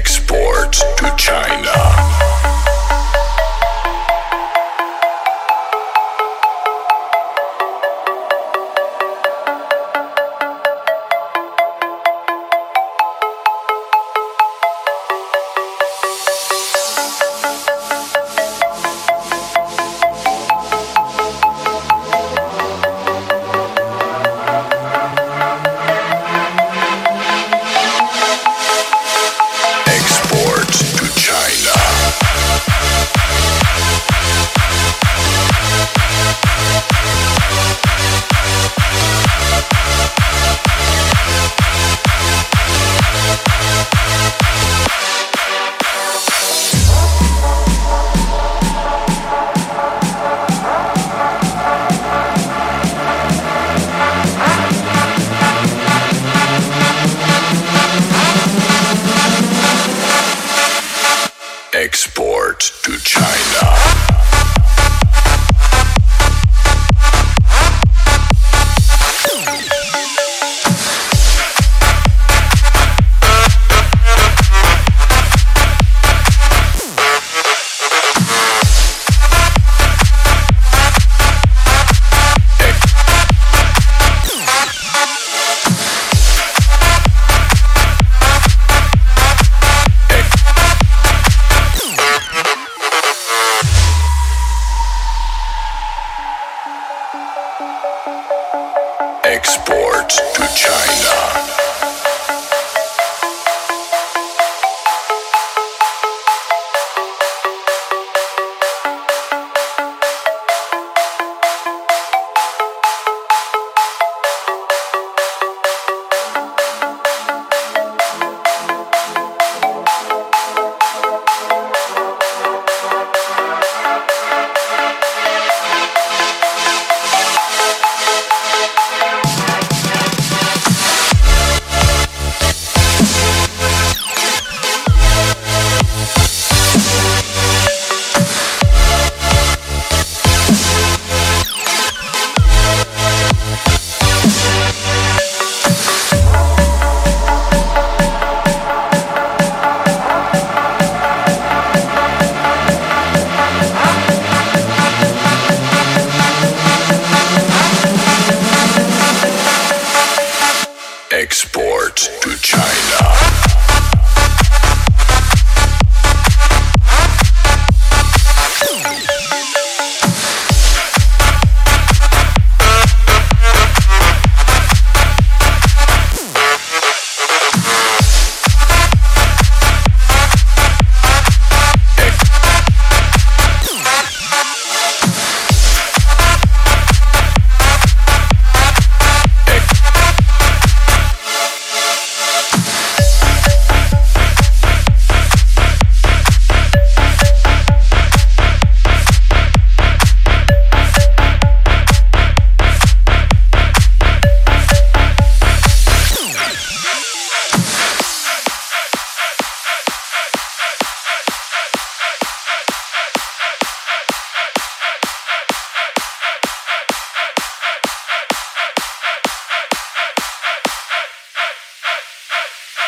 export to China. Airport to China. export to China.